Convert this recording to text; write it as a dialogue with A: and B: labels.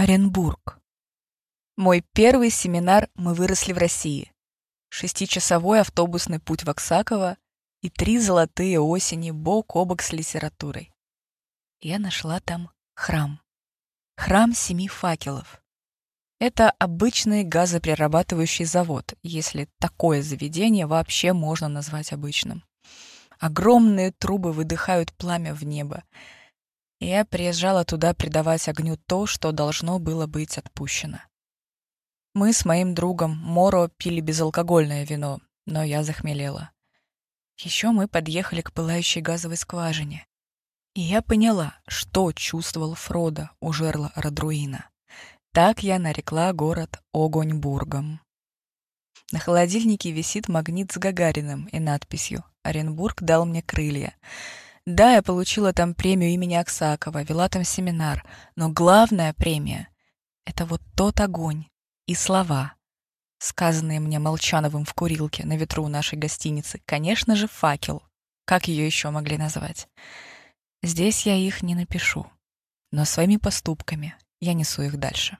A: Оренбург. Мой первый семинар «Мы выросли в России». Шестичасовой автобусный путь в Оксаково и три золотые осени бок о бок с литературой. Я нашла там храм. Храм семи факелов. Это обычный газоперерабатывающий завод, если такое заведение вообще можно назвать обычным. Огромные трубы выдыхают пламя в небо. Я приезжала туда придавать огню то, что должно было быть отпущено. Мы с моим другом Моро пили безалкогольное вино, но я захмелела. Еще мы подъехали к пылающей газовой скважине. И я поняла, что чувствовал Фродо у жерла Радруина. Так я нарекла город Огоньбургом. На холодильнике висит магнит с Гагариным и надписью «Оренбург дал мне крылья». Да, я получила там премию имени Аксакова, вела там семинар, но главная премия — это вот тот огонь и слова, сказанные мне Молчановым в курилке на ветру нашей гостиницы. Конечно же, факел. Как ее еще могли назвать? Здесь я их не напишу, но своими поступками я несу их дальше.